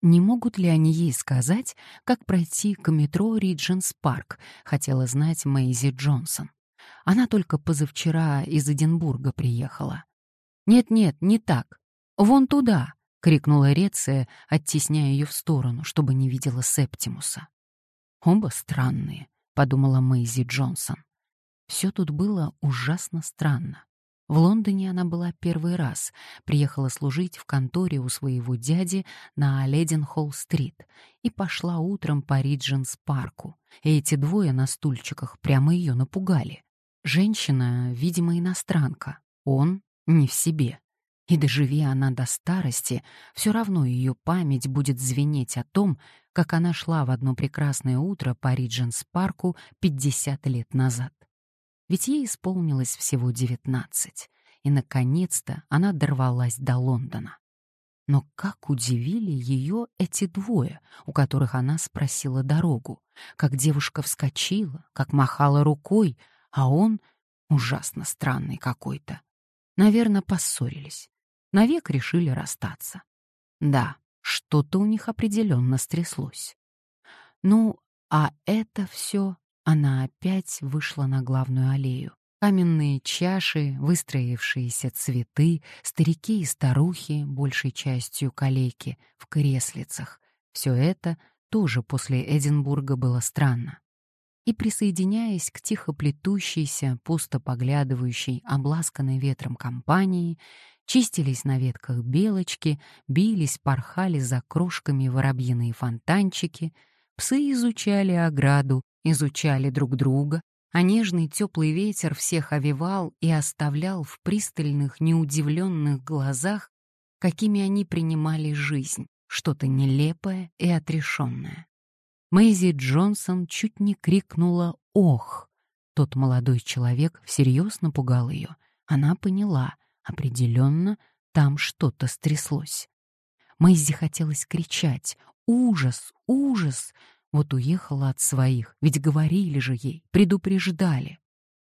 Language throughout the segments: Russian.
Не могут ли они ей сказать, как пройти к метро Ридженс Парк, хотела знать Мэйзи Джонсон. Она только позавчера из Эдинбурга приехала. «Нет-нет, не так. Вон туда!» — крикнула Реция, оттесняя ее в сторону, чтобы не видела Септимуса. «Оба странные», — подумала Мэйзи Джонсон. Все тут было ужасно странно. В Лондоне она была первый раз, приехала служить в конторе у своего дяди на Леденхолл-стрит и пошла утром по Ридженс-парку. Эти двое на стульчиках прямо ее напугали. Женщина, видимо, иностранка, он не в себе. И доживи она до старости, все равно ее память будет звенеть о том, как она шла в одно прекрасное утро по Ридженс-парку 50 лет назад. Ведь ей исполнилось всего девятнадцать, и, наконец-то, она дорвалась до Лондона. Но как удивили ее эти двое, у которых она спросила дорогу, как девушка вскочила, как махала рукой, а он ужасно странный какой-то. Наверное, поссорились. Навек решили расстаться. Да, что-то у них определенно стряслось. Ну, а это все она опять вышла на главную аллею. Каменные чаши, выстроившиеся цветы, старики и старухи, большей частью калеки, в креслицах. Все это тоже после Эдинбурга было странно. И присоединяясь к тихо плетущейся, пусто поглядывающей, обласканной ветром компании, чистились на ветках белочки, бились, порхали за крошками воробьиные фонтанчики, псы изучали ограду, изучали друг друга, а нежный теплый ветер всех овевал и оставлял в пристальных, неудивленных глазах, какими они принимали жизнь, что-то нелепое и отрешенное. Мэйзи Джонсон чуть не крикнула «Ох!». Тот молодой человек всерьез напугал ее. Она поняла, определенно, там что-то стряслось. Мэйзи хотелось кричать «Ужас! Ужас!», вот уехала от своих, ведь говорили же ей, предупреждали.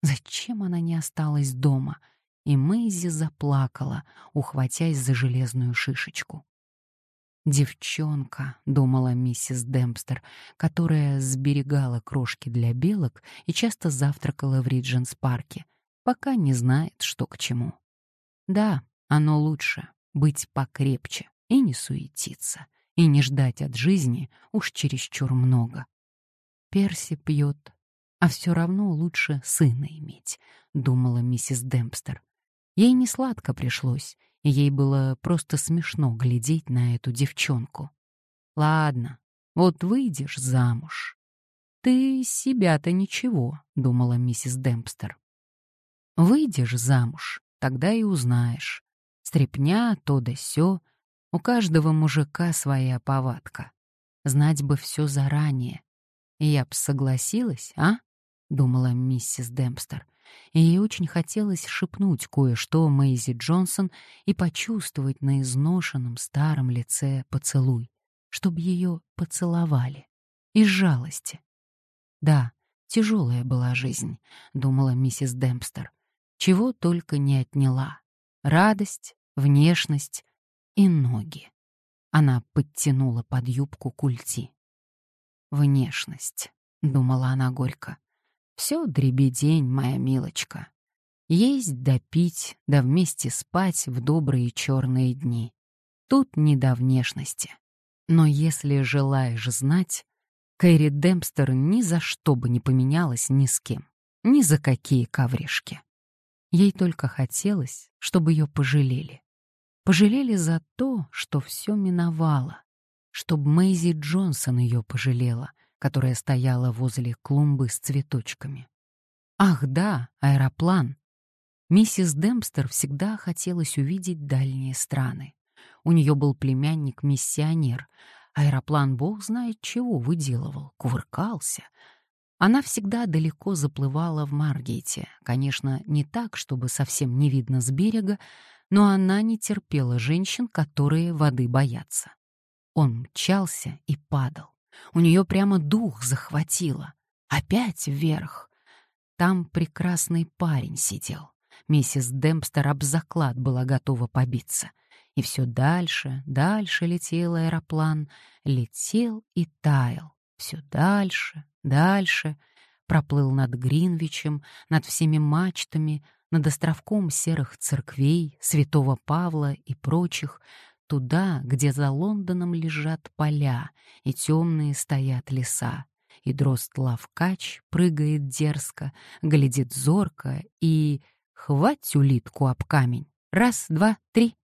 Зачем она не осталась дома? И Мэйзи заплакала, ухватясь за железную шишечку. «Девчонка», — думала миссис Демпстер, которая сберегала крошки для белок и часто завтракала в Ридженс-парке, пока не знает, что к чему. Да, оно лучше — быть покрепче и не суетиться — и не ждать от жизни уж чересчур много. Перси пьет, а все равно лучше сына иметь, думала миссис Демпстер. Ей не сладко пришлось, и ей было просто смешно глядеть на эту девчонку. Ладно, вот выйдешь замуж. Ты себя-то ничего, думала миссис Демпстер. Выйдешь замуж, тогда и узнаешь. Стрепня то да сё, у каждого мужика своя повадка. Знать бы все заранее. Я б согласилась, а? Думала миссис Демпстер. И ей очень хотелось шепнуть кое-что Мэйзи Джонсон и почувствовать на изношенном старом лице поцелуй, чтобы ее поцеловали. Из жалости. Да, тяжелая была жизнь, думала миссис Демпстер. Чего только не отняла. Радость, внешность, и ноги. Она подтянула под юбку культи. «Внешность», — думала она горько. «Все дребедень, моя милочка. Есть да пить, да вместе спать в добрые черные дни. Тут не до внешности. Но если желаешь знать, Кэрри Демпстер ни за что бы не поменялась ни с кем, ни за какие ковришки. Ей только хотелось, чтобы ее пожалели. Пожалели за то, что все миновало, чтобы Мэйзи Джонсон ее пожалела, которая стояла возле клумбы с цветочками. Ах да, аэроплан. Миссис Демпстер всегда хотелось увидеть дальние страны. У нее был племянник-миссионер. Аэроплан бог знает чего выделывал, кувыркался. Она всегда далеко заплывала в Маргейте. Конечно, не так, чтобы совсем не видно с берега, но она не терпела женщин, которые воды боятся. Он мчался и падал. У нее прямо дух захватило. Опять вверх. Там прекрасный парень сидел. Миссис Демпстер об заклад была готова побиться. И все дальше, дальше летел аэроплан, летел и таял. Все дальше, дальше, проплыл над Гринвичем, над всеми мачтами, над островком серых церквей, святого Павла и прочих, туда, где за Лондоном лежат поля и темные стоят леса. И дрозд Лавкач прыгает дерзко, глядит зорко и... Хвать улитку об камень. Раз, два, три.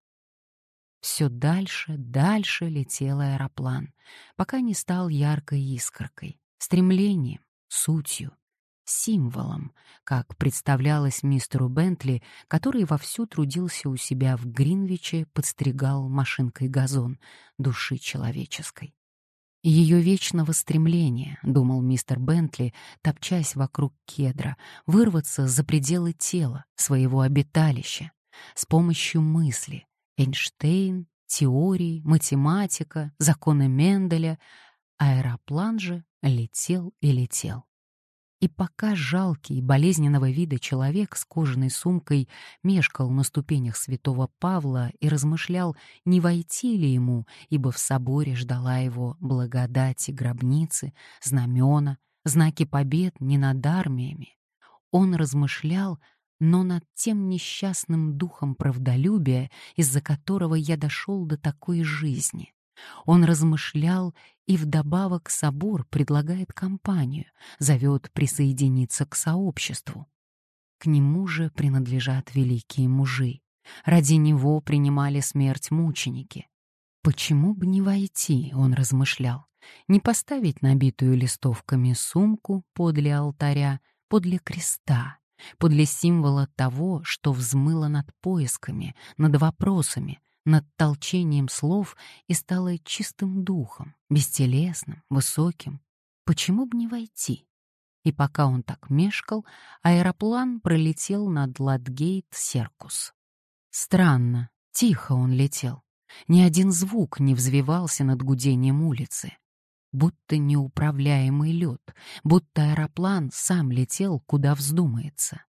Все дальше, дальше летел аэроплан, пока не стал яркой искоркой, стремлением, сутью, символом, как представлялось мистеру Бентли, который вовсю трудился у себя в Гринвиче, подстригал машинкой газон души человеческой. Ее вечного стремления, думал мистер Бентли, топчась вокруг кедра, вырваться за пределы тела, своего обиталища, с помощью мысли, Эйнштейн, теории, математика, законы Менделя, аэроплан же летел и летел. И пока жалкий, болезненного вида человек с кожаной сумкой мешкал на ступенях святого Павла и размышлял, не войти ли ему, ибо в соборе ждала его благодать и гробницы, знамена, знаки побед не над армиями, он размышлял, но над тем несчастным духом правдолюбия, из-за которого я дошел до такой жизни. Он размышлял и вдобавок собор предлагает компанию, зовет присоединиться к сообществу. К нему же принадлежат великие мужи. Ради него принимали смерть мученики. Почему бы не войти, он размышлял, не поставить набитую листовками сумку подле алтаря, подле креста, подле символа того, что взмыло над поисками, над вопросами, над толчением слов и стало чистым духом, бестелесным, высоким. Почему бы не войти? И пока он так мешкал, аэроплан пролетел над Ладгейт-Серкус. Странно, тихо он летел. Ни один звук не взвивался над гудением улицы. Будто неуправляемый лед, будто аэроплан сам летел, куда вздумается.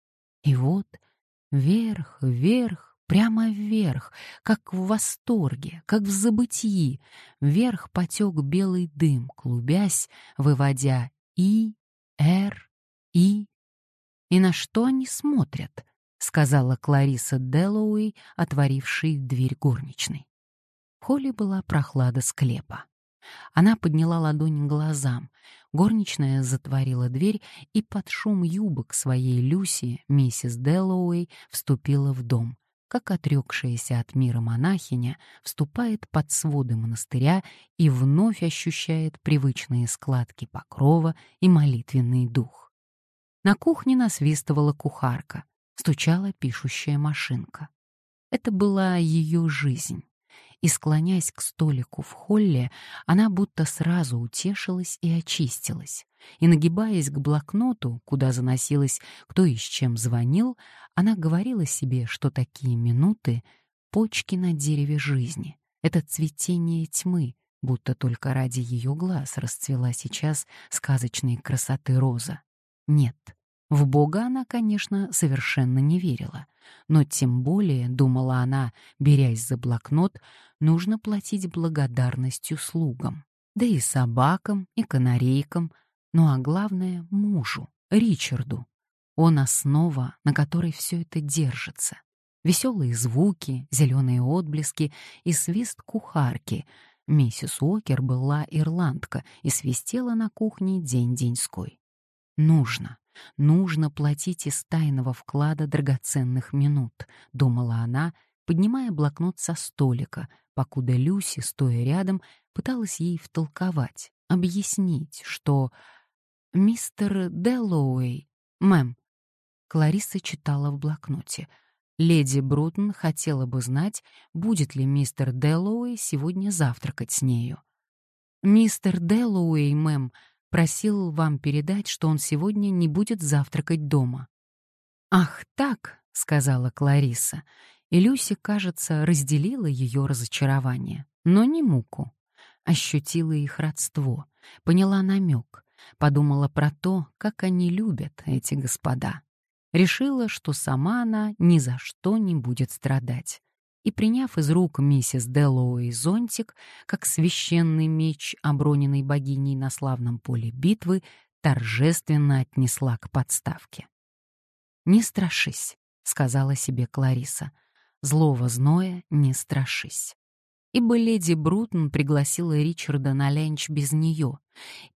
И вот вверх, вверх, прямо вверх, как в восторге, как в забытии. Вверх потек белый дым, клубясь, выводя «И», «Р», «И». «И на что они смотрят?» — сказала Клариса Дэллоуэй, отворившей дверь горничной. В холле была прохлада склепа. Она подняла ладонь к глазам. Горничная затворила дверь, и под шум юбок своей Люси миссис Дэллоуэй вступила в дом, как отрекшаяся от мира монахиня вступает под своды монастыря и вновь ощущает привычные складки покрова и молитвенный дух. На кухне насвистывала кухарка, стучала пишущая машинка. Это была ее жизнь и, склонясь к столику в холле, она будто сразу утешилась и очистилась. И, нагибаясь к блокноту, куда заносилась кто и с чем звонил, она говорила себе, что такие минуты — почки на дереве жизни, это цветение тьмы, будто только ради ее глаз расцвела сейчас сказочной красоты роза. Нет, в Бога она, конечно, совершенно не верила, но тем более, думала она, берясь за блокнот, нужно платить благодарностью слугам, да и собакам, и канарейкам, ну а главное — мужу, Ричарду. Он основа, на которой все это держится. Веселые звуки, зеленые отблески и свист кухарки. Миссис Уокер была ирландка и свистела на кухне день-деньской. Нужно, Нужно платить из тайного вклада драгоценных минут, думала она, поднимая блокнот со столика, покуда Люси, стоя рядом, пыталась ей втолковать, объяснить, что «Мистер Дэллоуэй, мэм», Клариса читала в блокноте, «Леди Брутон хотела бы знать, будет ли мистер Дэллоуэй сегодня завтракать с нею». «Мистер Дэллоуэй, мэм», Просил вам передать, что он сегодня не будет завтракать дома». «Ах так», — сказала Клариса, и Люси, кажется, разделила ее разочарование, но не муку. Ощутила их родство, поняла намек, подумала про то, как они любят, эти господа. Решила, что сама она ни за что не будет страдать. И, приняв из рук миссис Деллоуэй зонтик, как священный меч, оброненный богиней на славном поле битвы, торжественно отнесла к подставке. «Не страшись», — сказала себе Клариса. «Злого зноя не страшись». Ибо леди Брутон пригласила Ричарда на ленч без нее,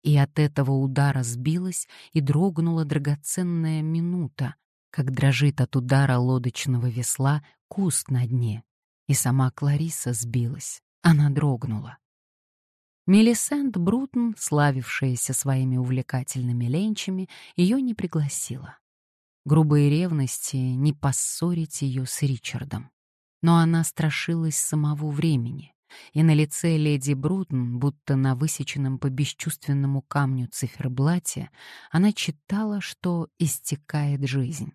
и от этого удара сбилась и дрогнула драгоценная минута, как дрожит от удара лодочного весла куст на дне. И сама Клариса сбилась, она дрогнула. Мелисент Брутон, славившаяся своими увлекательными ленчами, ее не пригласила. Грубые ревности не поссорить ее с Ричардом. Но она страшилась самого времени, и на лице леди Брутон, будто на высеченном по бесчувственному камню циферблате, она читала, что истекает жизнь,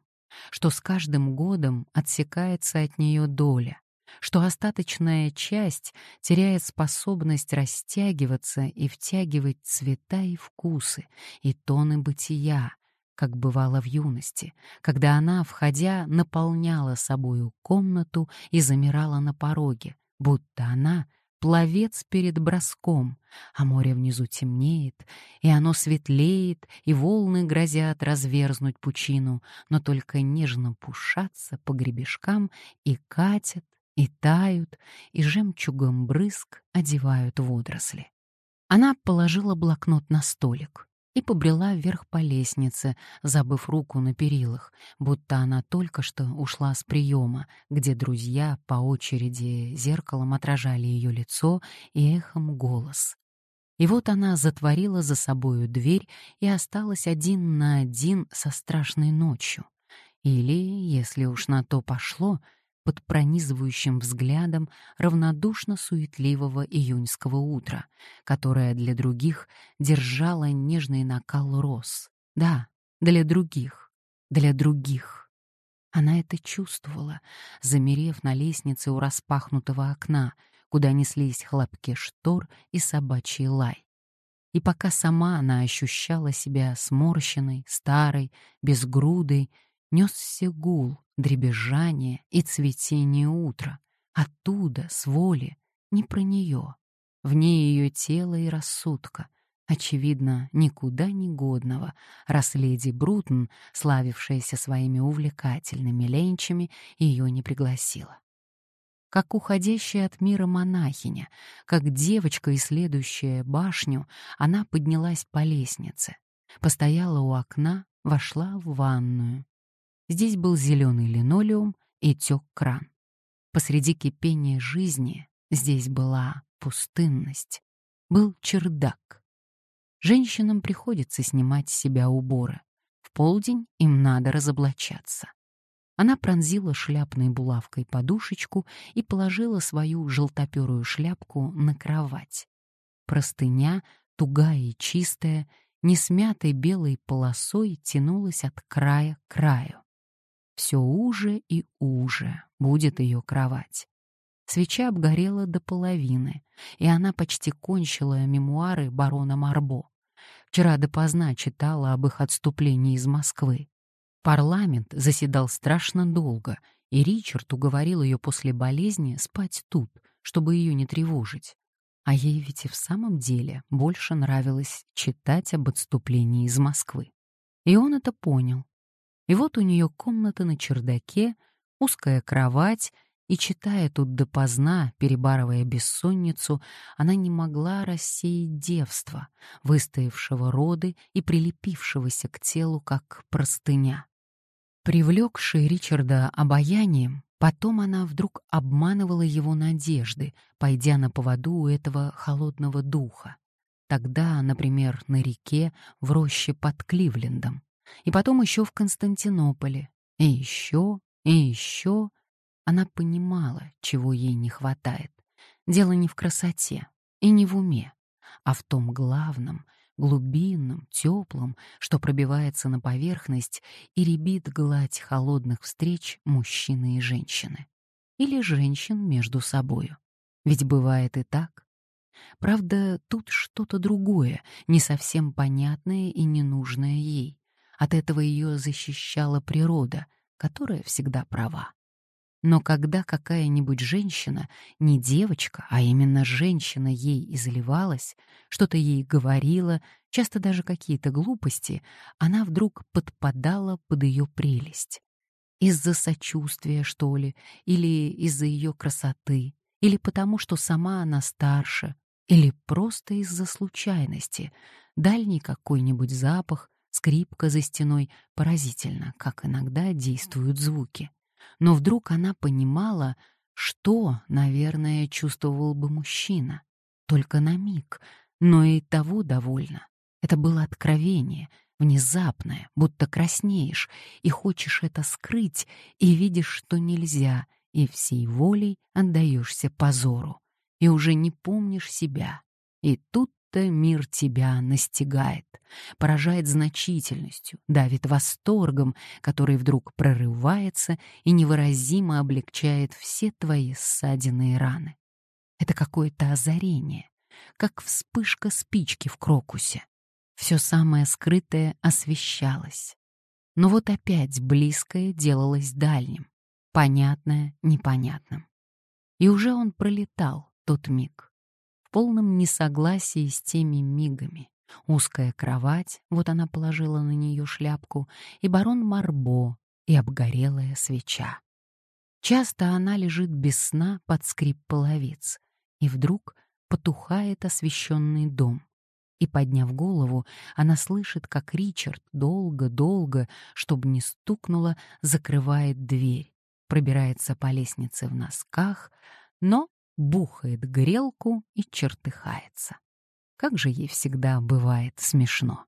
что с каждым годом отсекается от нее доля, что остаточная часть теряет способность растягиваться и втягивать цвета и вкусы, и тоны бытия, как бывало в юности, когда она, входя, наполняла собою комнату и замирала на пороге, будто она — пловец перед броском, а море внизу темнеет, и оно светлеет, и волны грозят разверзнуть пучину, но только нежно пушатся по гребешкам и катят, и тают, и жемчугом брызг одевают водоросли. Она положила блокнот на столик и побрела вверх по лестнице, забыв руку на перилах, будто она только что ушла с приема, где друзья по очереди зеркалом отражали ее лицо и эхом голос. И вот она затворила за собою дверь и осталась один на один со страшной ночью. Или, если уж на то пошло, под пронизывающим взглядом равнодушно-суетливого июньского утра, которое для других держало нежный накал роз. Да, для других, для других. Она это чувствовала, замерев на лестнице у распахнутого окна, куда неслись хлопки штор и собачий лай. И пока сама она ощущала себя сморщенной, старой, безгрудой, несся гул, дребезжание и цветение утра. Оттуда, с воли, не про нее. Вне ее тела и рассудка, очевидно, никуда не годного, раз леди Брутон, славившаяся своими увлекательными ленчами, ее не пригласила. Как уходящая от мира монахиня, как девочка, исследующая башню, она поднялась по лестнице, постояла у окна, вошла в ванную, Здесь был зеленый линолеум и тек кран. Посреди кипения жизни здесь была пустынность, был чердак. Женщинам приходится снимать с себя уборы. В полдень им надо разоблачаться. Она пронзила шляпной булавкой подушечку и положила свою желтоперую шляпку на кровать. Простыня, тугая и чистая, несмятой белой полосой тянулась от края к краю. Все уже и уже будет ее кровать. Свеча обгорела до половины, и она почти кончила мемуары барона Марбо. Вчера допоздна читала об их отступлении из Москвы. Парламент заседал страшно долго, и Ричард уговорил ее после болезни спать тут, чтобы ее не тревожить. А ей ведь и в самом деле больше нравилось читать об отступлении из Москвы. И он это понял, и вот у нее комната на чердаке, узкая кровать, и, читая тут допоздна, перебарывая бессонницу, она не могла рассеять девство, выстоявшего роды и прилепившегося к телу, как простыня. Привлекший Ричарда обаянием, потом она вдруг обманывала его надежды, пойдя на поводу у этого холодного духа. Тогда, например, на реке в роще под Кливлендом и потом еще в Константинополе, и еще, и еще. Она понимала, чего ей не хватает. Дело не в красоте и не в уме, а в том главном, глубинном, теплом, что пробивается на поверхность и ребит гладь холодных встреч мужчины и женщины. Или женщин между собою. Ведь бывает и так. Правда, тут что-то другое, не совсем понятное и ненужное ей. От этого ее защищала природа, которая всегда права. Но когда какая-нибудь женщина, не девочка, а именно женщина ей изливалась, что-то ей говорила, часто даже какие-то глупости, она вдруг подпадала под ее прелесть. Из-за сочувствия, что ли, или из-за ее красоты, или потому, что сама она старше, или просто из-за случайности. Дальний какой-нибудь запах, скрипка за стеной, поразительно, как иногда действуют звуки но вдруг она понимала, что, наверное, чувствовал бы мужчина. Только на миг, но и того довольно. Это было откровение, внезапное, будто краснеешь, и хочешь это скрыть, и видишь, что нельзя, и всей волей отдаешься позору, и уже не помнишь себя. И тут будто мир тебя настигает, поражает значительностью, давит восторгом, который вдруг прорывается и невыразимо облегчает все твои ссадины и раны. Это какое-то озарение, как вспышка спички в крокусе. Все самое скрытое освещалось. Но вот опять близкое делалось дальним, понятное — непонятным. И уже он пролетал, тот миг полном несогласии с теми мигами. Узкая кровать, вот она положила на нее шляпку, и барон Марбо, и обгорелая свеча. Часто она лежит без сна под скрип половиц, и вдруг потухает освещенный дом. И, подняв голову, она слышит, как Ричард долго-долго, чтобы не стукнуло, закрывает дверь, пробирается по лестнице в носках, но бухает грелку и чертыхается. Как же ей всегда бывает смешно.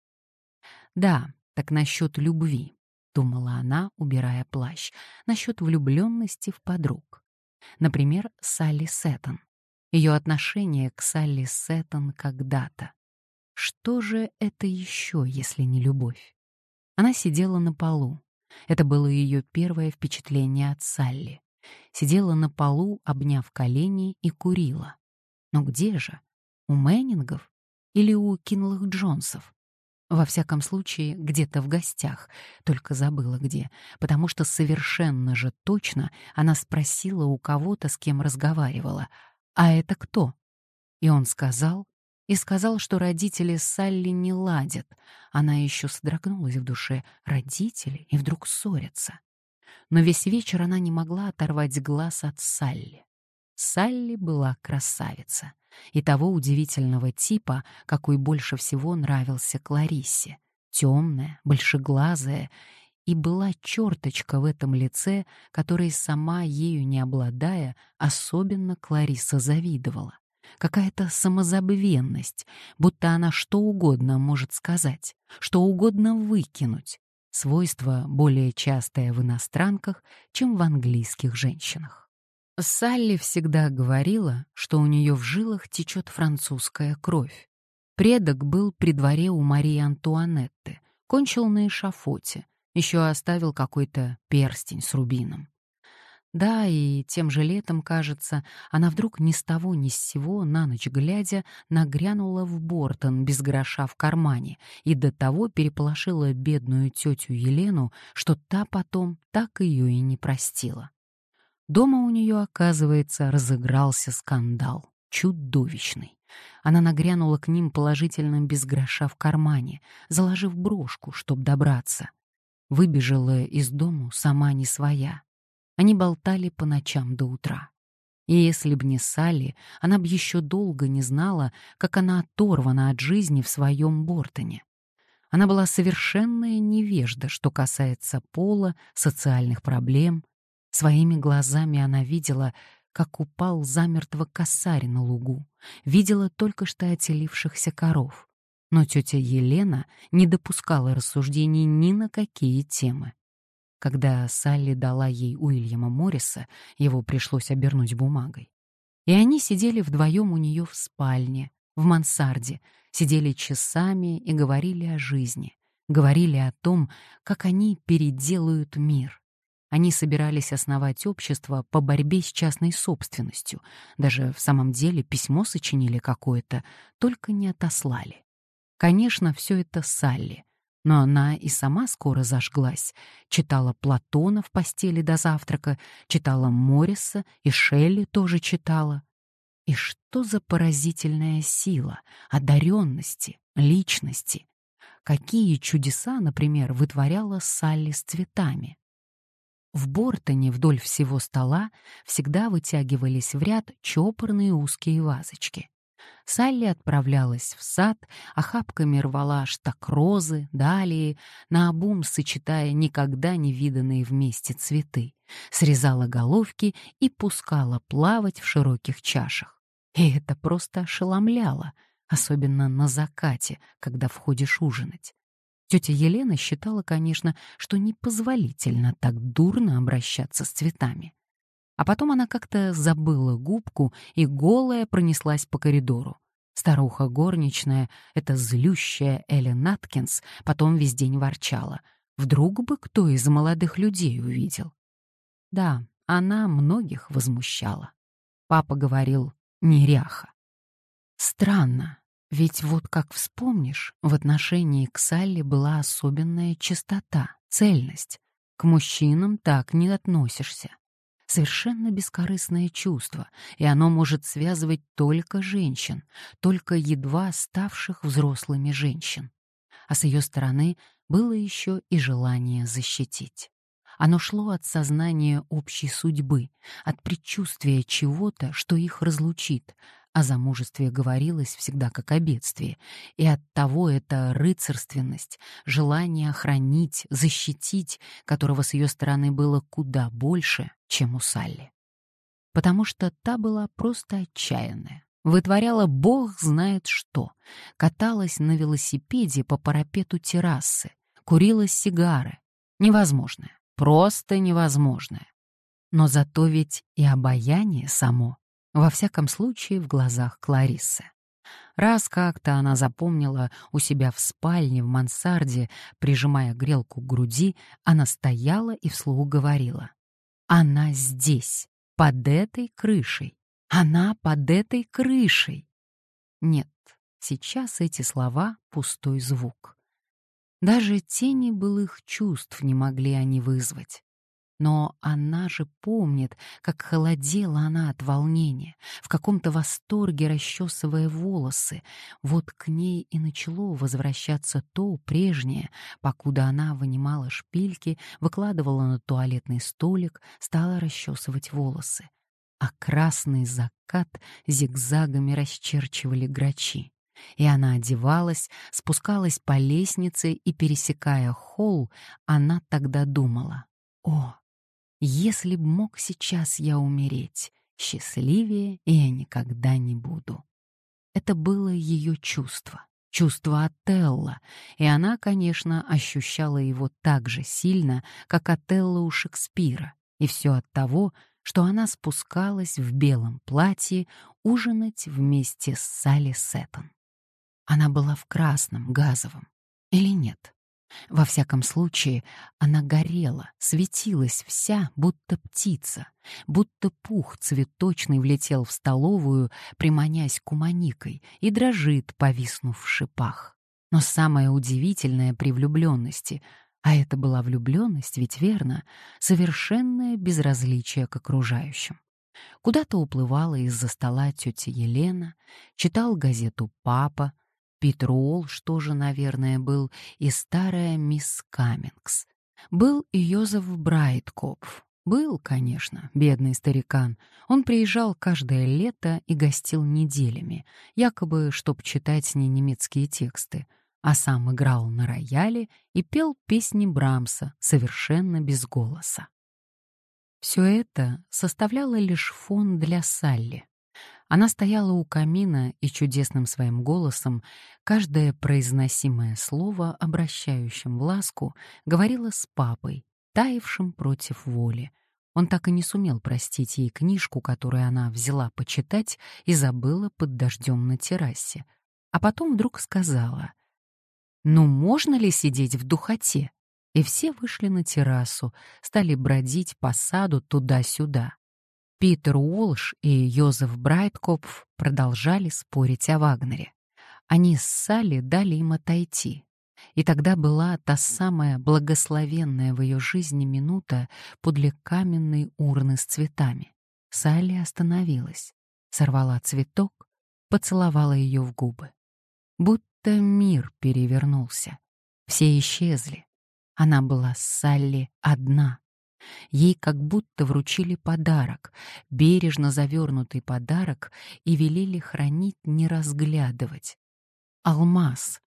Да, так насчет любви, думала она, убирая плащ, насчет влюбленности в подруг. Например, Салли Сеттон. Ее отношение к Салли Сеттон когда-то. Что же это еще, если не любовь? Она сидела на полу. Это было ее первое впечатление от Салли сидела на полу, обняв колени и курила. Но где же? У Мэннингов или у Кинлых Джонсов? Во всяком случае, где-то в гостях, только забыла где, потому что совершенно же точно она спросила у кого-то, с кем разговаривала, «А это кто?» И он сказал, и сказал, что родители Салли не ладят. Она еще содрогнулась в душе. Родители и вдруг ссорятся но весь вечер она не могла оторвать глаз от Салли. Салли была красавица и того удивительного типа, какой больше всего нравился Клариссе. Темная, большеглазая, и была черточка в этом лице, которой сама ею не обладая, особенно Клариса завидовала. Какая-то самозабвенность, будто она что угодно может сказать, что угодно выкинуть, свойство более частое в иностранках, чем в английских женщинах. Салли всегда говорила, что у нее в жилах течет французская кровь. Предок был при дворе у Марии Антуанетты, кончил на эшафоте, еще оставил какой-то перстень с рубином. Да, и тем же летом, кажется, она вдруг ни с того ни с сего, на ночь глядя, нагрянула в Бортон без гроша в кармане и до того переполошила бедную тетю Елену, что та потом так ее и не простила. Дома у нее, оказывается, разыгрался скандал, чудовищный. Она нагрянула к ним положительно без гроша в кармане, заложив брошку, чтоб добраться. Выбежала из дому сама не своя. Они болтали по ночам до утра. И если б не Салли, она б еще долго не знала, как она оторвана от жизни в своем Бортоне. Она была совершенная невежда, что касается пола, социальных проблем. Своими глазами она видела, как упал замертво косарь на лугу, видела только что отелившихся коров. Но тетя Елена не допускала рассуждений ни на какие темы. Когда Салли дала ей Уильяма Морриса, его пришлось обернуть бумагой. И они сидели вдвоем у нее в спальне, в мансарде, сидели часами и говорили о жизни, говорили о том, как они переделают мир. Они собирались основать общество по борьбе с частной собственностью, даже в самом деле письмо сочинили какое-то, только не отослали. Конечно, все это Салли, Но она и сама скоро зажглась. Читала Платона в постели до завтрака, читала Морриса и Шелли тоже читала. И что за поразительная сила, одаренности, личности? Какие чудеса, например, вытворяла Салли с цветами? В Бортоне вдоль всего стола всегда вытягивались в ряд чопорные узкие вазочки. Салли отправлялась в сад, охапками рвала штакрозы, далее, наобум сочетая никогда не виданные вместе цветы, срезала головки и пускала плавать в широких чашах. И это просто ошеломляло, особенно на закате, когда входишь ужинать. Тетя Елена считала, конечно, что непозволительно так дурно обращаться с цветами. А потом она как-то забыла губку и голая пронеслась по коридору. Старуха горничная, эта злющая Элли Наткинс, потом весь день ворчала. Вдруг бы кто из молодых людей увидел. Да, она многих возмущала. Папа говорил «неряха». Странно, ведь вот как вспомнишь, в отношении к Салли была особенная чистота, цельность. К мужчинам так не относишься. Совершенно бескорыстное чувство, и оно может связывать только женщин, только едва ставших взрослыми женщин. А с ее стороны было еще и желание защитить. Оно шло от сознания общей судьбы, от предчувствия чего-то, что их разлучит, о замужестве говорилось всегда как о бедствии, и оттого эта рыцарственность, желание охранить, защитить, которого с ее стороны было куда больше, чем у Салли. Потому что та была просто отчаянная, вытворяла бог знает что, каталась на велосипеде по парапету террасы, курила сигары. Невозможное, просто невозможное. Но зато ведь и обаяние само во всяком случае, в глазах Клариссы. Раз как-то она запомнила у себя в спальне в мансарде, прижимая грелку к груди, она стояла и вслух говорила. «Она здесь, под этой крышей. Она под этой крышей». Нет, сейчас эти слова — пустой звук. Даже тени былых чувств не могли они вызвать. Но она же помнит, как холодела она от волнения, в каком-то восторге расчесывая волосы. Вот к ней и начало возвращаться то прежнее, покуда она вынимала шпильки, выкладывала на туалетный столик, стала расчесывать волосы. А красный закат зигзагами расчерчивали грачи. И она одевалась, спускалась по лестнице и, пересекая холл, она тогда думала, «О, если б мог сейчас я умереть, счастливее я никогда не буду. Это было ее чувство, чувство Отелла, и она, конечно, ощущала его так же сильно, как Отелло у Шекспира, и все от того, что она спускалась в белом платье ужинать вместе с Салли Сеттон. Она была в красном, газовом. Или нет? Во всяком случае, она горела, светилась вся, будто птица, будто пух цветочный влетел в столовую, приманясь куманикой, и дрожит, повиснув в шипах. Но самое удивительное при влюбленности, а это была влюбленность, ведь верно, совершенное безразличие к окружающим. Куда-то уплывала из-за стола тетя Елена, читал газету «Папа», Питер Уолш тоже, наверное, был, и старая мисс Каммингс. Был и Йозеф Брайткопф. Был, конечно, бедный старикан. Он приезжал каждое лето и гостил неделями, якобы, чтоб читать с ней немецкие тексты, а сам играл на рояле и пел песни Брамса совершенно без голоса. Все это составляло лишь фон для Салли, она стояла у камина и чудесным своим голосом, каждое произносимое слово, обращающим в ласку, говорила с папой, таявшим против воли. Он так и не сумел простить ей книжку, которую она взяла почитать и забыла под дождем на террасе. А потом вдруг сказала, «Ну можно ли сидеть в духоте?» И все вышли на террасу, стали бродить по саду туда-сюда. Питер Уолш и Йозеф Брайткопф продолжали спорить о Вагнере. Они с Салли дали им отойти. И тогда была та самая благословенная в ее жизни минута подле каменной урны с цветами. Салли остановилась, сорвала цветок, поцеловала ее в губы. Будто мир перевернулся. Все исчезли. Она была с Салли одна. Ей как будто вручили подарок, бережно завернутый подарок, и велели хранить, не разглядывать. Алмаз.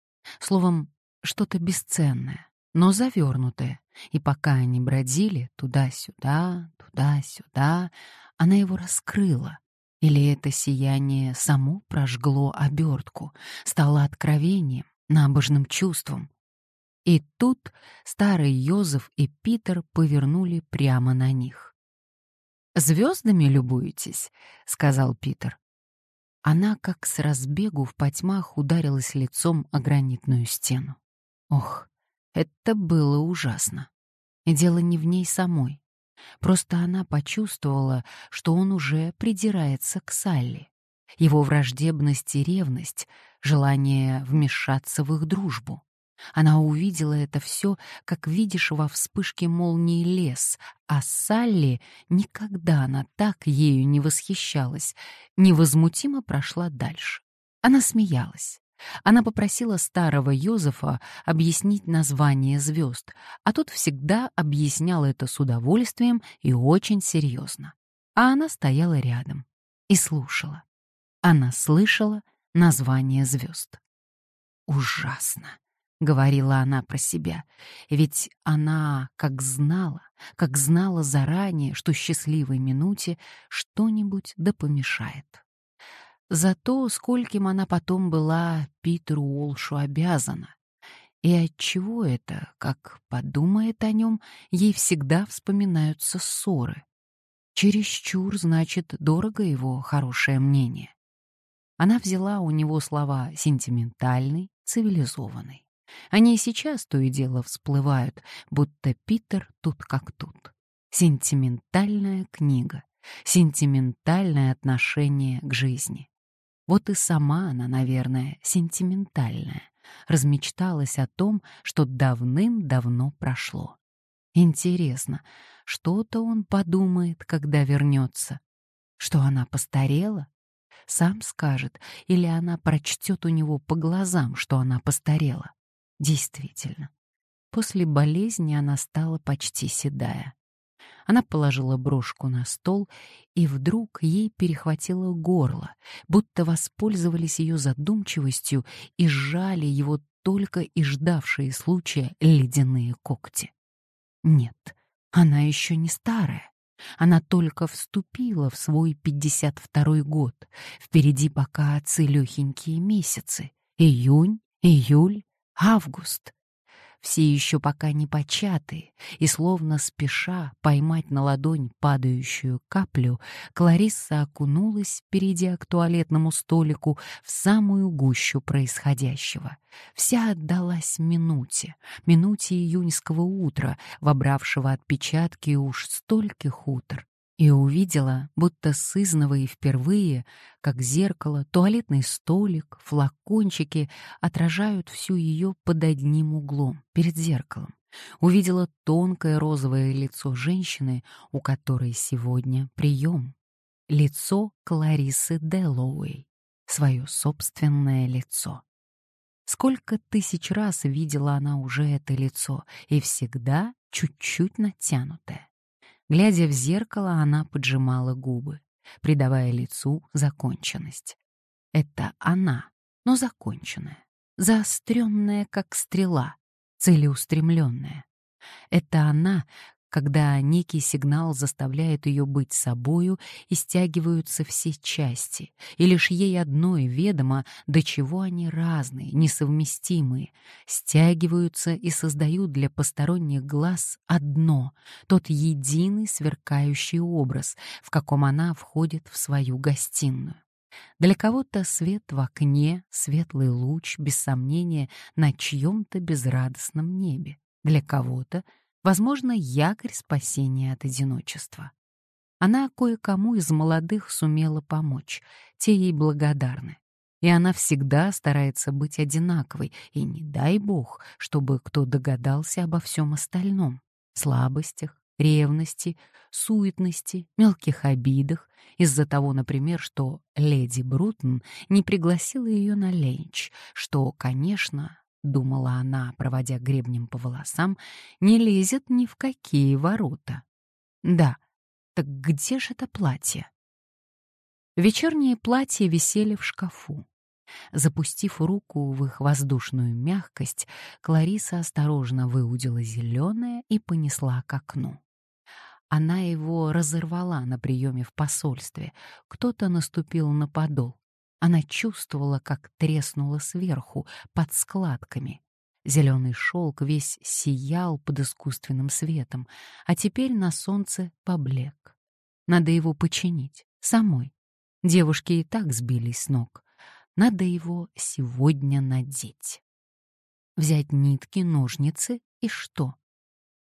Словом, что-то бесценное, но завернутое. И пока они бродили туда-сюда, туда-сюда, она его раскрыла. Или это сияние само прожгло обертку, стало откровением, набожным чувством. И тут старый Йозеф и Питер повернули прямо на них. «Звездами любуетесь?» — сказал Питер. Она, как с разбегу, в потьмах ударилась лицом о гранитную стену. Ох, это было ужасно. И дело не в ней самой. Просто она почувствовала, что он уже придирается к Салли. Его враждебность и ревность, желание вмешаться в их дружбу. Она увидела это все, как видишь во вспышке молнии лес, а Салли никогда она так ею не восхищалась, невозмутимо прошла дальше. Она смеялась. Она попросила старого Йозефа объяснить название звезд, а тот всегда объяснял это с удовольствием и очень серьезно. А она стояла рядом и слушала. Она слышала название звезд. «Ужасно», — говорила она про себя, ведь она как знала, как знала заранее, что счастливой минуте что-нибудь да помешает. Зато скольким она потом была Питеру Уолшу обязана. И отчего это, как подумает о нем, ей всегда вспоминаются ссоры. Чересчур, значит, дорого его хорошее мнение. Она взяла у него слова «сентиментальный», «цивилизованный». Они и сейчас то и дело всплывают, будто Питер тут как тут. Сентиментальная книга, сентиментальное отношение к жизни. Вот и сама она, наверное, сентиментальная, размечталась о том, что давным-давно прошло. Интересно, что-то он подумает, когда вернется. Что она постарела? Сам скажет, или она прочтет у него по глазам, что она постарела. Действительно, после болезни она стала почти седая. Она положила брошку на стол, и вдруг ей перехватило горло, будто воспользовались ее задумчивостью и сжали его только и ждавшие случая ледяные когти. Нет, она еще не старая. Она только вступила в свой 52-й год. Впереди пока целехенькие месяцы. Июнь, июль, август все еще пока не початые, и словно спеша поймать на ладонь падающую каплю, Кларисса окунулась, перейдя к туалетному столику, в самую гущу происходящего. Вся отдалась минуте, минуте июньского утра, вобравшего отпечатки уж стольких утр, и увидела, будто сызново и впервые, как зеркало, туалетный столик, флакончики отражают всю ее под одним углом, перед зеркалом. Увидела тонкое розовое лицо женщины, у которой сегодня прием. Лицо Кларисы Деллоуэй, свое собственное лицо. Сколько тысяч раз видела она уже это лицо, и всегда чуть-чуть натянутое. Глядя в зеркало, она поджимала губы, придавая лицу законченность. Это она, но законченная, заостренная, как стрела, целеустремленная. Это она, когда некий сигнал заставляет ее быть собою и стягиваются все части, и лишь ей одной ведомо, до чего они разные, несовместимые, стягиваются и создают для посторонних глаз одно, тот единый сверкающий образ, в каком она входит в свою гостиную. Для кого-то свет в окне, светлый луч, без сомнения, на чьем-то безрадостном небе. Для кого-то — возможно, якорь спасения от одиночества. Она кое-кому из молодых сумела помочь, те ей благодарны. и она всегда старается быть одинаковой, и не дай бог, чтобы кто догадался обо всем остальном — слабостях, ревности, суетности, мелких обидах, из-за того, например, что леди Брутон не пригласила ее на ленч, что, конечно, думала она, проводя гребнем по волосам, не лезет ни в какие ворота. Да, так где же это платье? Вечерние платья висели в шкафу. Запустив руку в их воздушную мягкость, Клариса осторожно выудила зеленое и понесла к окну. Она его разорвала на приеме в посольстве. Кто-то наступил на подол. Она чувствовала, как треснуло сверху, под складками. Зеленый шелк весь сиял под искусственным светом, а теперь на солнце поблек. Надо его починить, самой. Девушки и так сбились с ног. Надо его сегодня надеть. Взять нитки, ножницы и что?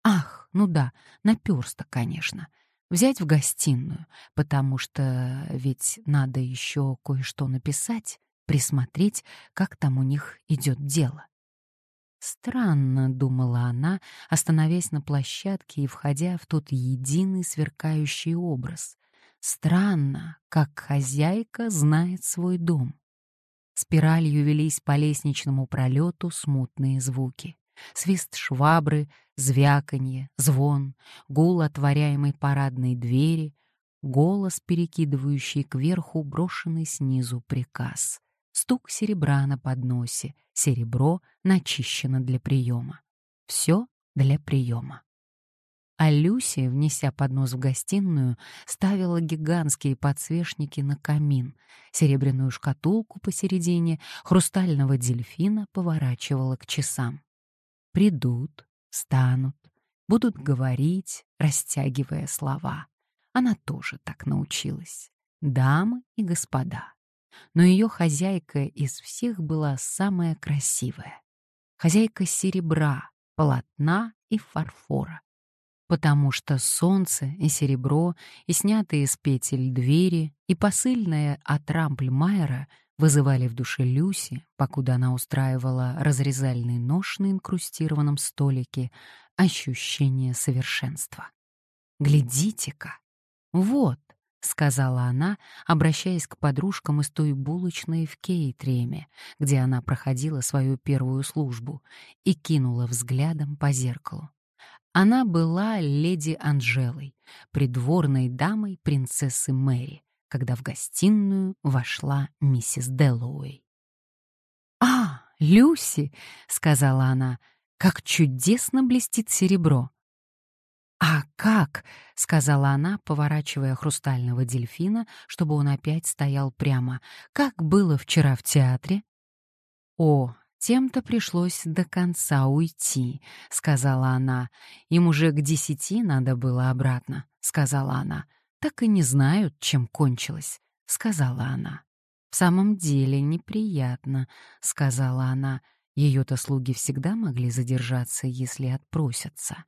Ах, ну да, наперсток, конечно. Взять в гостиную, потому что ведь надо еще кое-что написать, присмотреть, как там у них идет дело. Странно, думала она, остановясь на площадке и входя в тот единый сверкающий образ. Странно, как хозяйка знает свой дом. Спиралью велись по лестничному пролету смутные звуки. Свист швабры, звяканье, звон, гул отворяемой парадной двери, голос, перекидывающий кверху брошенный снизу приказ, стук серебра на подносе, серебро начищено для приема. Все для приема. А Люси, внеся поднос в гостиную, ставила гигантские подсвечники на камин, серебряную шкатулку посередине, хрустального дельфина поворачивала к часам. Придут, станут, будут говорить, растягивая слова. Она тоже так научилась. Дамы и господа. Но ее хозяйка из всех была самая красивая. Хозяйка серебра, полотна и фарфора. Потому что солнце и серебро, и снятые с петель двери, и посыльная от Рампльмайера — вызывали в душе Люси, покуда она устраивала разрезальный нож на инкрустированном столике, ощущение совершенства. «Глядите-ка! Вот!» — сказала она, обращаясь к подружкам из той булочной в Кейтреме, где она проходила свою первую службу, и кинула взглядом по зеркалу. Она была леди Анжелой, придворной дамой принцессы Мэри, когда в гостиную вошла миссис Дэллоуэй. «А, Люси!» — сказала она. «Как чудесно блестит серебро!» «А как?» — сказала она, поворачивая хрустального дельфина, чтобы он опять стоял прямо. «Как было вчера в театре?» «О, тем-то пришлось до конца уйти», — сказала она. «Им уже к десяти надо было обратно», — сказала она так и не знают, чем кончилось», — сказала она. «В самом деле неприятно», — сказала она. Ее-то слуги всегда могли задержаться, если отпросятся.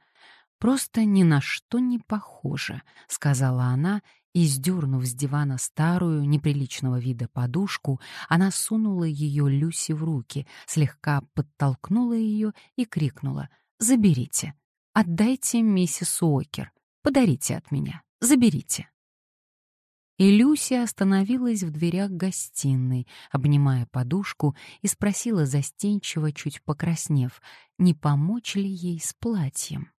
«Просто ни на что не похоже», — сказала она, и, сдернув с дивана старую, неприличного вида подушку, она сунула ее Люси в руки, слегка подтолкнула ее и крикнула «Заберите! Отдайте миссис Уокер! Подарите от меня!» Заберите». И Люси остановилась в дверях гостиной, обнимая подушку, и спросила застенчиво, чуть покраснев, не помочь ли ей с платьем.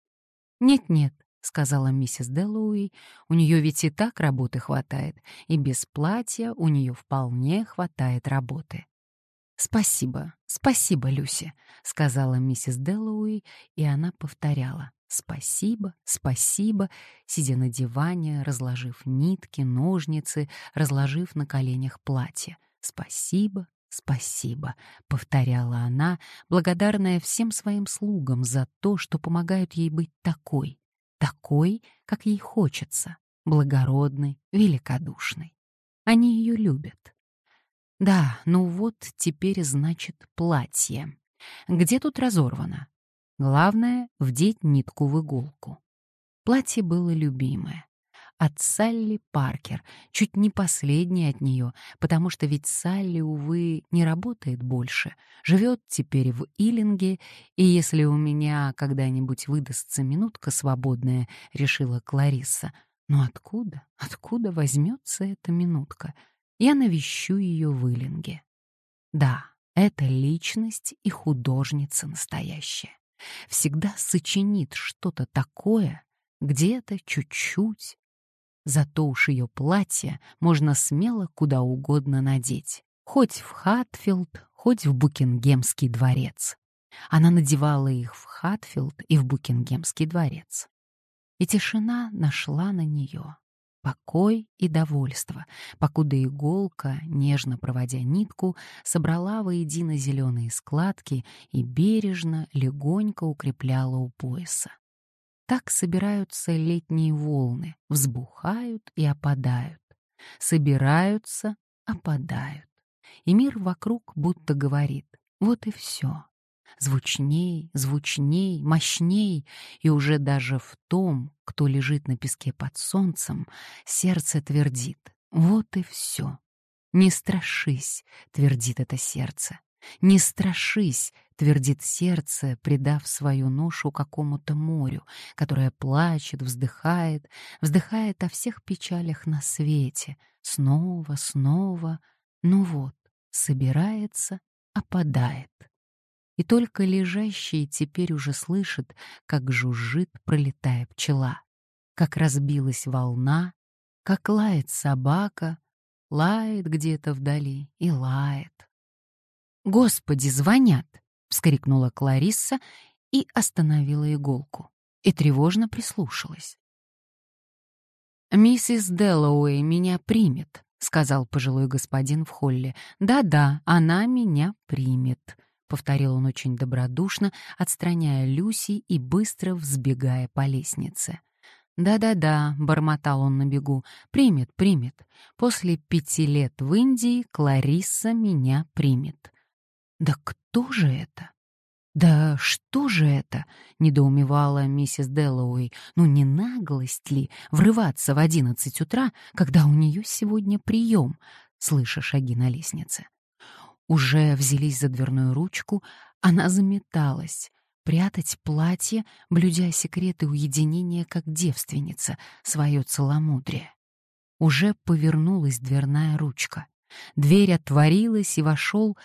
«Нет-нет», — сказала миссис Дэллоуи, — «у нее ведь и так работы хватает, и без платья у нее вполне хватает работы». «Спасибо, спасибо, Люси», — сказала миссис Дэллоуи, и она повторяла. Спасибо, спасибо, сидя на диване, разложив нитки, ножницы, разложив на коленях платье. Спасибо, спасибо, повторяла она, благодарная всем своим слугам за то, что помогают ей быть такой, такой, как ей хочется, благородной, великодушной. Они ее любят. Да, ну вот теперь значит платье. Где тут разорвано? Главное — вдеть нитку в иголку. Платье было любимое. от Салли Паркер, чуть не последний от нее, потому что ведь Салли, увы, не работает больше, живет теперь в Иллинге, и если у меня когда-нибудь выдастся минутка свободная, решила Кларисса, но откуда, откуда возьмется эта минутка? Я навещу ее в Иллинге. Да, это личность и художница настоящая. Всегда сочинит что-то такое, где-то чуть-чуть. Зато уж ее платье можно смело куда угодно надеть. Хоть в Хатфилд, хоть в Букингемский дворец. Она надевала их в Хатфилд и в Букингемский дворец. И тишина нашла на нее покой и довольство, покуда иголка, нежно проводя нитку, собрала воедино зеленые складки и бережно, легонько укрепляла у пояса. Так собираются летние волны, взбухают и опадают, собираются, опадают. И мир вокруг будто говорит «вот и все». Звучней, звучней, мощней, и уже даже в том, кто лежит на песке под солнцем, сердце твердит «вот и все». «Не страшись», — твердит это сердце. «Не страшись», — твердит сердце, предав свою ношу какому-то морю, которое плачет, вздыхает, вздыхает о всех печалях на свете, снова, снова, ну вот, собирается, опадает и только лежащий теперь уже слышит, как жужжит, пролетая пчела, как разбилась волна, как лает собака, лает где-то вдали и лает. «Господи, звонят!» — вскрикнула Кларисса и остановила иголку, и тревожно прислушалась. «Миссис Дэллоуэй меня примет», — сказал пожилой господин в холле. «Да-да, она меня примет», повторил он очень добродушно, отстраняя Люси и быстро взбегая по лестнице. «Да-да-да», — бормотал он на бегу, — «примет, примет. После пяти лет в Индии Кларисса меня примет». «Да кто же это?» «Да что же это?» — недоумевала миссис Дэллоуэй. «Ну не наглость ли врываться в одиннадцать утра, когда у нее сегодня прием?» слыша шаги на лестнице. Уже взялись за дверную ручку, она заметалась. Прятать платье, блюдя секреты уединения, как девственница, свое целомудрие. Уже повернулась дверная ручка. Дверь отворилась, и вошел...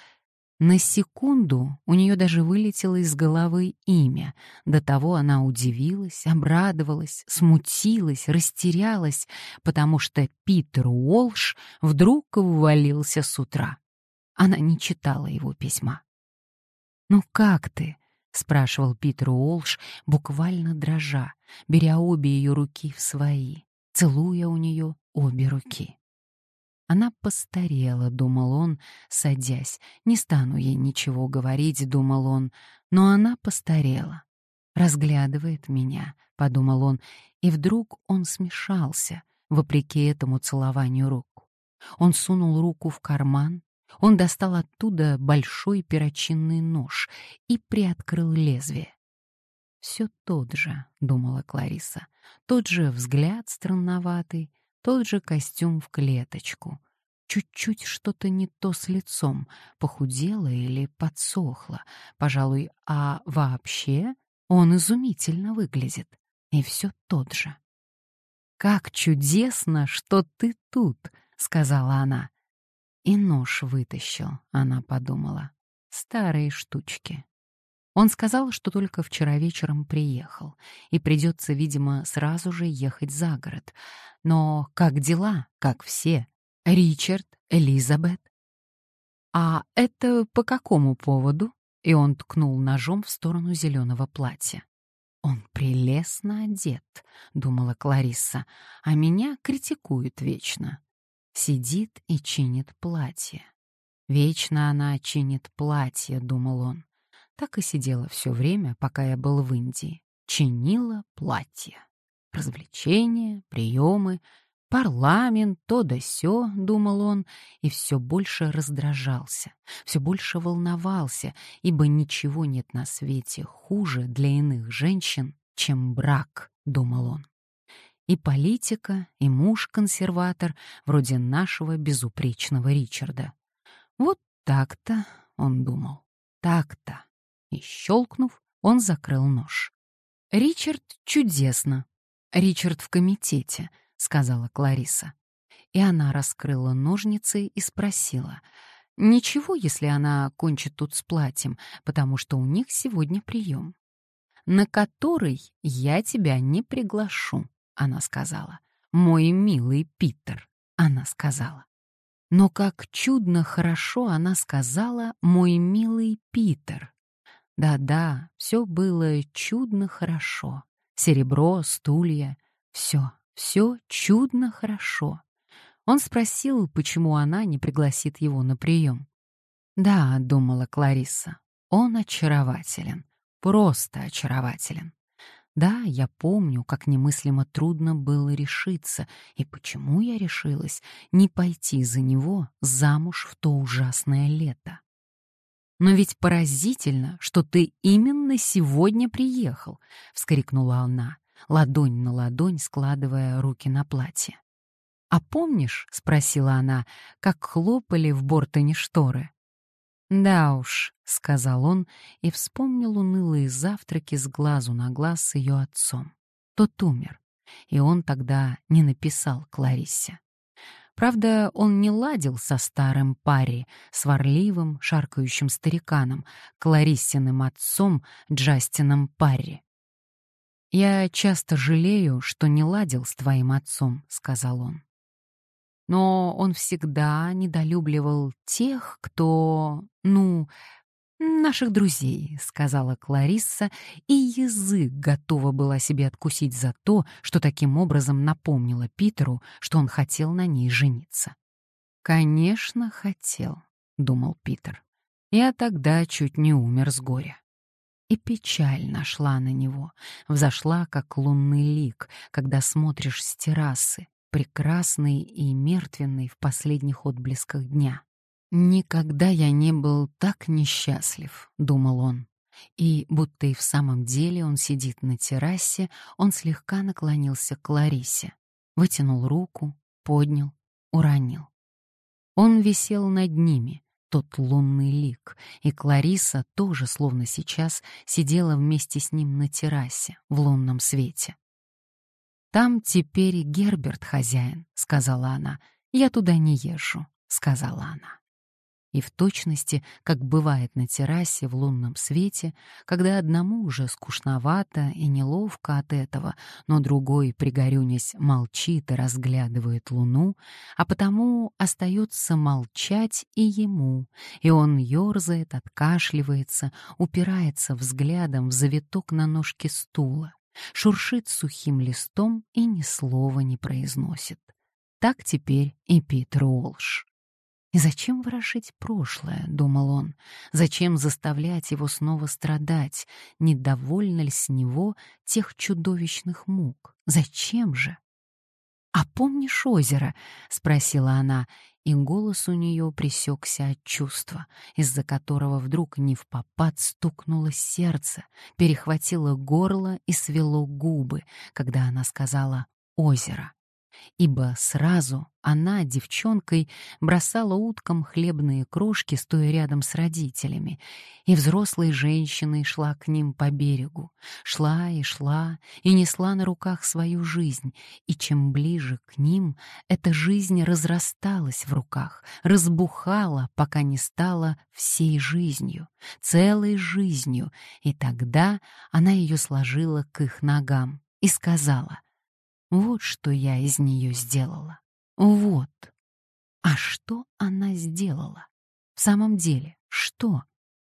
На секунду у нее даже вылетело из головы имя. До того она удивилась, обрадовалась, смутилась, растерялась, потому что Питер Уолш вдруг ввалился с утра. Она не читала его письма. «Ну как ты?» — спрашивал Питер Уолш, буквально дрожа, беря обе ее руки в свои, целуя у нее обе руки. Она постарела, думал он, садясь. Не стану ей ничего говорить, думал он, но она постарела. Разглядывает меня, подумал он, и вдруг он смешался, вопреки этому целованию рук. Он сунул руку в карман, он достал оттуда большой перочинный нож и приоткрыл лезвие. «Все тот же», — думала Клариса, — «тот же взгляд странноватый, тот же костюм в клеточку. Чуть-чуть что-то не то с лицом, похудело или подсохло, пожалуй, а вообще он изумительно выглядит, и все тот же». «Как чудесно, что ты тут!» — сказала она. И нож вытащил, она подумала. Старые штучки. Он сказал, что только вчера вечером приехал, и придется, видимо, сразу же ехать за город. Но как дела, как все? Ричард, Элизабет? А это по какому поводу? И он ткнул ножом в сторону зеленого платья. «Он прелестно одет», — думала Кларисса, — «а меня критикуют вечно. Сидит и чинит платье. Вечно она чинит платье, думал он. Так и сидела все время, пока я был в Индии. Чинила платье. Развлечения, приемы, парламент, то да сё, думал он, и все больше раздражался, все больше волновался, ибо ничего нет на свете хуже для иных женщин, чем брак, думал он. И политика, и муж-консерватор, вроде нашего безупречного Ричарда. Вот так-то, он думал, так-то. И щелкнув, он закрыл нож. «Ричард чудесно. Ричард в комитете», — сказала Клариса. И она раскрыла ножницы и спросила. «Ничего, если она кончит тут с платьем, потому что у них сегодня прием». «На который я тебя не приглашу», — она сказала. «Мой милый Питер», — она сказала. Но как чудно хорошо она сказала «мой милый Питер». Да-да, все было чудно хорошо. Серебро, стулья, все, все чудно хорошо. Он спросил, почему она не пригласит его на прием. «Да», — думала Клариса, — «он очарователен, просто очарователен. Да, я помню, как немыслимо трудно было решиться, и почему я решилась не пойти за него замуж в то ужасное лето. «Но ведь поразительно, что ты именно сегодня приехал!» — вскрикнула она, ладонь на ладонь складывая руки на платье. «А помнишь, — спросила она, — как хлопали в Бортоне шторы?» «Да уж», — сказал он и вспомнил унылые завтраки с глазу на глаз с ее отцом. Тот умер, и он тогда не написал Клариссе. Правда, он не ладил со старым пари, сварливым, шаркающим стариканом, Клариссиным отцом Джастином Парри. «Я часто жалею, что не ладил с твоим отцом», — сказал он. Но он всегда недолюбливал тех, кто, ну, наших друзей», — сказала Кларисса, и язык готова была себе откусить за то, что таким образом напомнила Питеру, что он хотел на ней жениться. «Конечно, хотел», — думал Питер. «Я тогда чуть не умер с горя». И печаль нашла на него, взошла, как лунный лик, когда смотришь с террасы, прекрасный и мертвенный в последних отблесках дня. «Никогда я не был так несчастлив», — думал он. И, будто и в самом деле он сидит на террасе, он слегка наклонился к Ларисе, вытянул руку, поднял, уронил. Он висел над ними, тот лунный лик, и Клариса тоже, словно сейчас, сидела вместе с ним на террасе в лунном свете. «Там теперь Герберт хозяин», — сказала она. «Я туда не езжу», — сказала она и в точности, как бывает на террасе в лунном свете, когда одному уже скучновато и неловко от этого, но другой, пригорюнясь, молчит и разглядывает луну, а потому остается молчать и ему, и он ерзает, откашливается, упирается взглядом в завиток на ножке стула, шуршит сухим листом и ни слова не произносит. Так теперь и Питер Уолш. И зачем ворошить прошлое, думал он, зачем заставлять его снова страдать, недовольна ли с него тех чудовищных мук? Зачем же? «А помнишь озеро?» — спросила она, и голос у нее пресекся от чувства, из-за которого вдруг не в попад стукнуло сердце, перехватило горло и свело губы, когда она сказала «озеро» ибо сразу она, девчонкой, бросала уткам хлебные крошки, стоя рядом с родителями, и взрослой женщиной шла к ним по берегу, шла и шла, и несла на руках свою жизнь, и чем ближе к ним, эта жизнь разрасталась в руках, разбухала, пока не стала всей жизнью, целой жизнью, и тогда она ее сложила к их ногам и сказала вот что я из нее сделала. Вот. А что она сделала? В самом деле, что?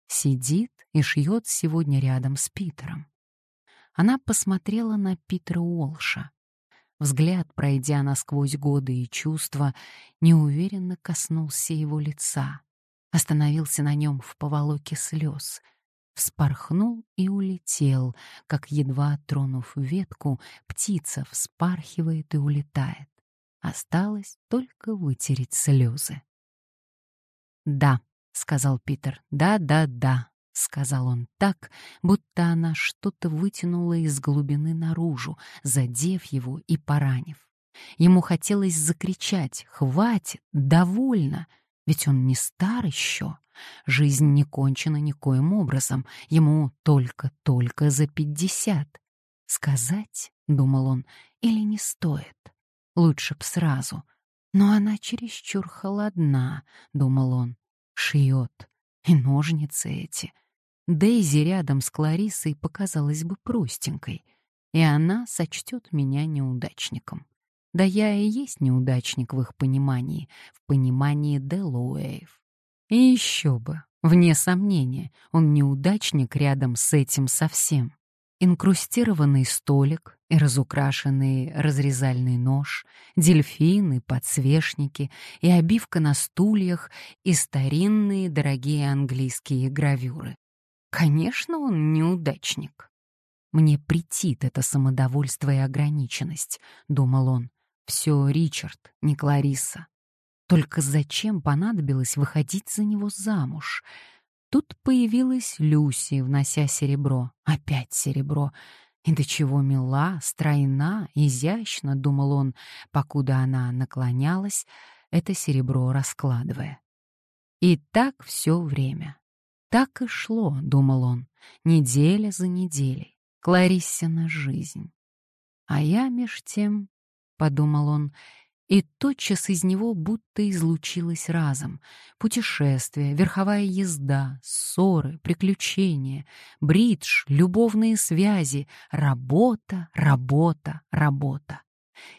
Сидит и шьет сегодня рядом с Питером. Она посмотрела на Питера Уолша. Взгляд, пройдя насквозь годы и чувства, неуверенно коснулся его лица, остановился на нем в поволоке слез — вспорхнул и улетел, как, едва тронув ветку, птица вспархивает и улетает. Осталось только вытереть слезы. «Да», — сказал Питер, — «да-да-да, сказал он так, будто она что-то вытянула из глубины наружу, задев его и поранив. Ему хотелось закричать «Хватит! Довольно!» Ведь он не стар еще. Жизнь не кончена никоим образом. Ему только-только за пятьдесят. Сказать, — думал он, — или не стоит? Лучше б сразу. Но она чересчур холодна, — думал он. Шьет. И ножницы эти. Дейзи рядом с Кларисой показалась бы простенькой, и она сочтет меня неудачником. Да я и есть неудачник в их понимании, в понимании Делуэев. И еще бы, вне сомнения, он неудачник рядом с этим совсем. Инкрустированный столик и разукрашенный разрезальный нож, дельфины, подсвечники и обивка на стульях и старинные дорогие английские гравюры. Конечно, он неудачник. Мне претит это самодовольство и ограниченность, думал он. Все Ричард, не Клариса. Только зачем понадобилось выходить за него замуж? Тут появилась Люси, внося серебро. Опять серебро. И до чего мила, стройна, изящно, думал он, покуда она наклонялась, это серебро раскладывая. И так все время. Так и шло, думал он, неделя за неделей. Клариссина жизнь. А я меж тем — подумал он, и тотчас из него будто излучилось разом. Путешествия, верховая езда, ссоры, приключения, бридж, любовные связи, работа, работа, работа.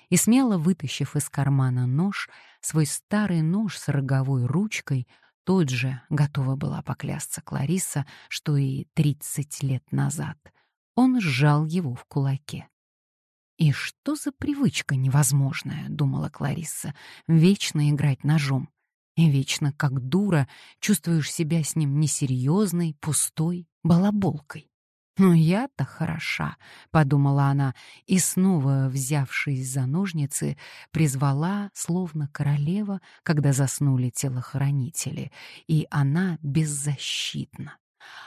И смело вытащив из кармана нож, свой старый нож с роговой ручкой, тот же готова была поклясться Клариса, что и тридцать лет назад, он сжал его в кулаке. «И что за привычка невозможная?» — думала Кларисса. «Вечно играть ножом. И вечно, как дура, чувствуешь себя с ним несерьезной, пустой, балаболкой. «Но я-то хороша», — подумала она, и снова, взявшись за ножницы, призвала, словно королева, когда заснули телохранители, и она беззащитна.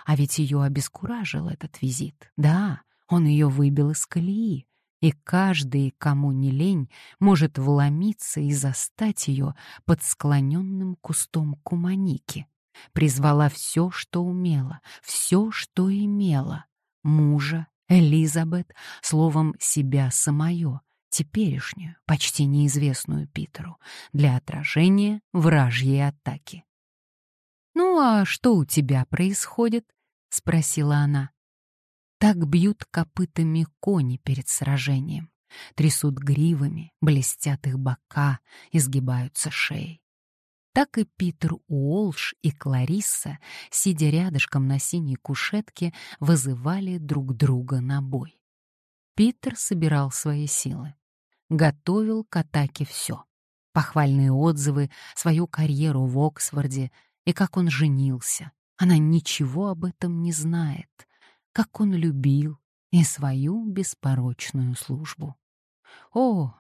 А ведь ее обескуражил этот визит. Да, он ее выбил из колеи и каждый, кому не лень, может вломиться и застать ее под склоненным кустом куманики. Призвала все, что умела, все, что имела. Мужа, Элизабет, словом, себя самое, теперешнюю, почти неизвестную Питеру, для отражения вражьей атаки. «Ну а что у тебя происходит?» — спросила она. Так бьют копытами кони перед сражением. Трясут гривами, блестят их бока, изгибаются шеи. Так и Питер Уолш и Кларисса, сидя рядышком на синей кушетке, вызывали друг друга на бой. Питер собирал свои силы. Готовил к атаке все. Похвальные отзывы, свою карьеру в Оксфорде и как он женился. Она ничего об этом не знает как он любил и свою беспорочную службу. «О,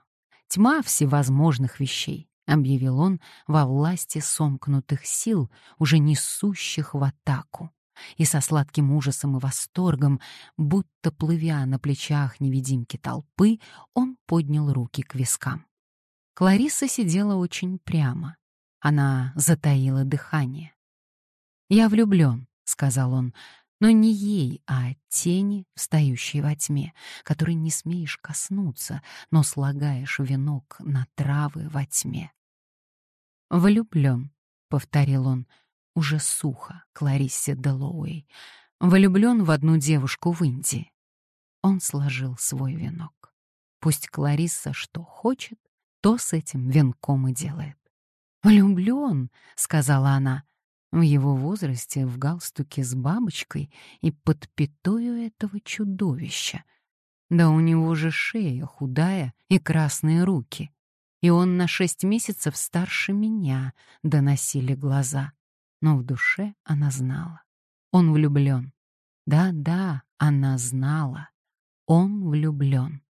тьма всевозможных вещей», — объявил он во власти сомкнутых сил, уже несущих в атаку. И со сладким ужасом и восторгом, будто плывя на плечах невидимки толпы, он поднял руки к вискам. Клариса сидела очень прямо. Она затаила дыхание. «Я влюблен», — сказал он, но не ей, а тени, встающей во тьме, которой не смеешь коснуться, но слагаешь венок на травы во тьме. «Влюблен», — повторил он, уже сухо, Клариссе Делоуэй, «влюблен в одну девушку в Индии». Он сложил свой венок. Пусть Кларисса что хочет, то с этим венком и делает. «Влюблен», — сказала она, в его возрасте в галстуке с бабочкой и под пятою этого чудовища. Да у него же шея худая и красные руки. И он на шесть месяцев старше меня, доносили глаза. Но в душе она знала. Он влюблен. Да-да, она знала. Он влюблен.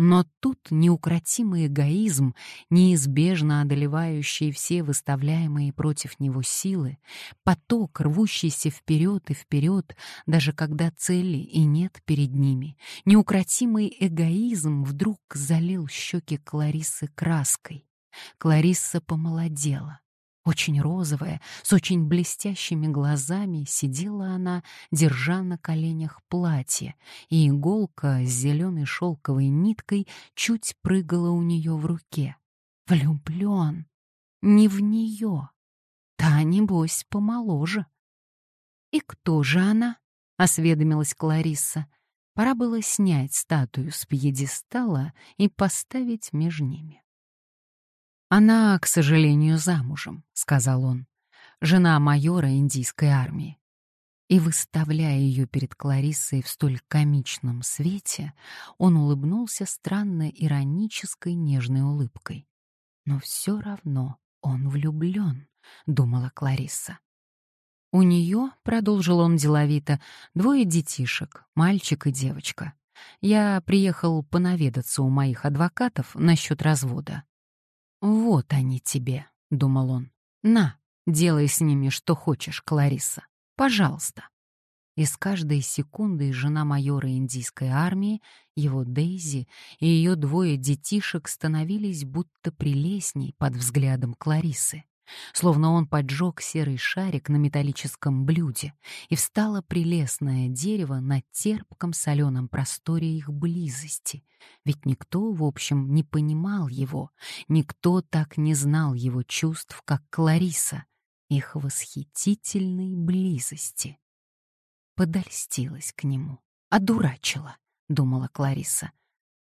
Но тут неукротимый эгоизм, неизбежно одолевающий все выставляемые против него силы, поток, рвущийся вперед и вперед, даже когда цели и нет перед ними, неукротимый эгоизм вдруг залил щеки Клариссы краской. Кларисса помолодела. Очень розовая, с очень блестящими глазами сидела она, держа на коленях платье, и иголка с зеленой шелковой ниткой чуть прыгала у нее в руке. Влюблен. Не в нее. Та, небось, помоложе. «И кто же она?» — осведомилась Кларисса. Пора было снять статую с пьедестала и поставить между ними. «Она, к сожалению, замужем», — сказал он, — «жена майора индийской армии». И, выставляя ее перед Клариссой в столь комичном свете, он улыбнулся странно иронической нежной улыбкой. «Но все равно он влюблен», — думала Кларисса. «У нее, — продолжил он деловито, — двое детишек, мальчик и девочка. Я приехал понаведаться у моих адвокатов насчет развода. «Вот они тебе», — думал он. «На, делай с ними что хочешь, Клариса. Пожалуйста». И с каждой секундой жена майора индийской армии, его Дейзи и ее двое детишек становились будто прелестней под взглядом Кларисы словно он поджег серый шарик на металлическом блюде, и встало прелестное дерево на терпком соленом просторе их близости. Ведь никто, в общем, не понимал его, никто так не знал его чувств, как Клариса, их восхитительной близости. Подольстилась к нему, одурачила, — думала Клариса.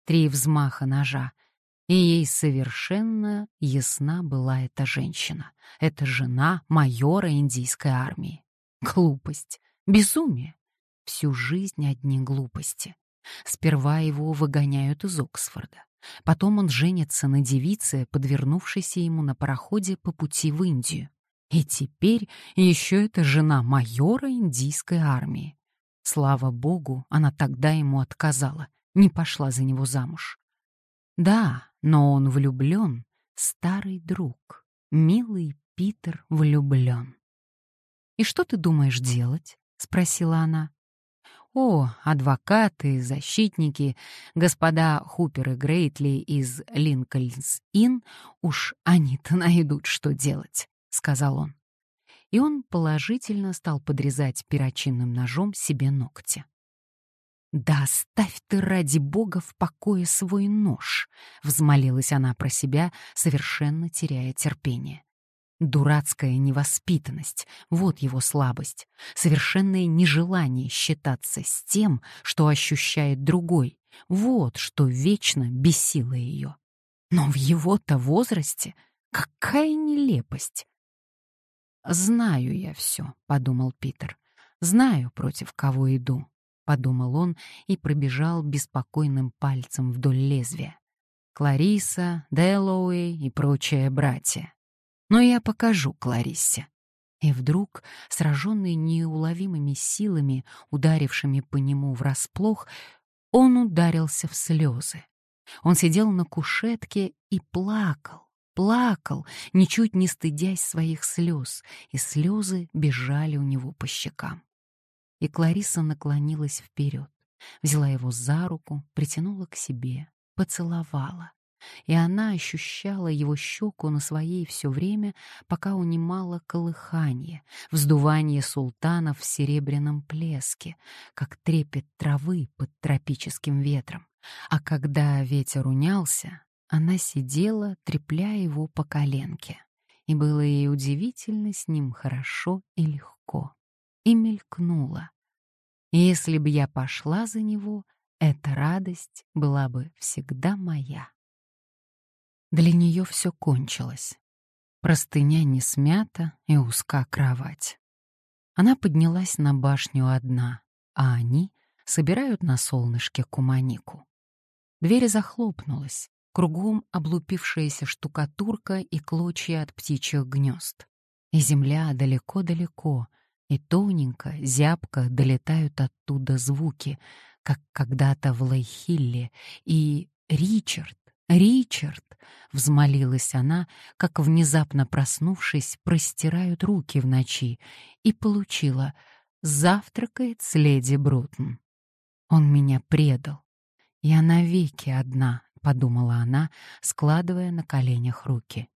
Три взмаха ножа, и ей совершенно ясна была эта женщина. Это жена майора индийской армии. Глупость, безумие. Всю жизнь одни глупости. Сперва его выгоняют из Оксфорда. Потом он женится на девице, подвернувшейся ему на пароходе по пути в Индию. И теперь еще эта жена майора индийской армии. Слава богу, она тогда ему отказала, не пошла за него замуж. Да, но он влюблен, старый друг, милый Питер влюблен. «И что ты думаешь делать?» — спросила она. «О, адвокаты, защитники, господа Хупер и Грейтли из Линкольнс-Инн, уж они-то найдут, что делать», — сказал он. И он положительно стал подрезать перочинным ножом себе ногти. «Да оставь ты ради бога в покое свой нож», — взмолилась она про себя, совершенно теряя терпение. Дурацкая невоспитанность — вот его слабость, совершенное нежелание считаться с тем, что ощущает другой, вот что вечно бесило ее. Но в его-то возрасте какая нелепость! «Знаю я все», — подумал Питер, — «знаю, против кого иду». — подумал он и пробежал беспокойным пальцем вдоль лезвия. Клариса, Дэллоуэй и прочие братья. Но я покажу Клариссе. И вдруг, сраженный неуловимыми силами, ударившими по нему врасплох, он ударился в слезы. Он сидел на кушетке и плакал, плакал, ничуть не стыдясь своих слез, и слезы бежали у него по щекам и Клариса наклонилась вперед, взяла его за руку, притянула к себе, поцеловала. И она ощущала его щеку на своей все время, пока унимала колыхание, вздувание султана в серебряном плеске, как трепет травы под тропическим ветром. А когда ветер унялся, она сидела, трепляя его по коленке. И было ей удивительно с ним хорошо и легко. И мелькнула. Если бы я пошла за него, эта радость была бы всегда моя. Для нее все кончилось. Простыня не смята и узка кровать. Она поднялась на башню одна, а они собирают на солнышке куманику. Дверь захлопнулась, кругом облупившаяся штукатурка и клочья от птичьих гнезд. И земля далеко-далеко — и тоненько, зябко долетают оттуда звуки, как когда-то в Лейхилле, и Ричард, Ричард!» — взмолилась она, как внезапно проснувшись, простирают руки в ночи, и получила «Завтракает с леди Брутон». Он меня предал. Я навеки одна, — подумала она, складывая на коленях руки.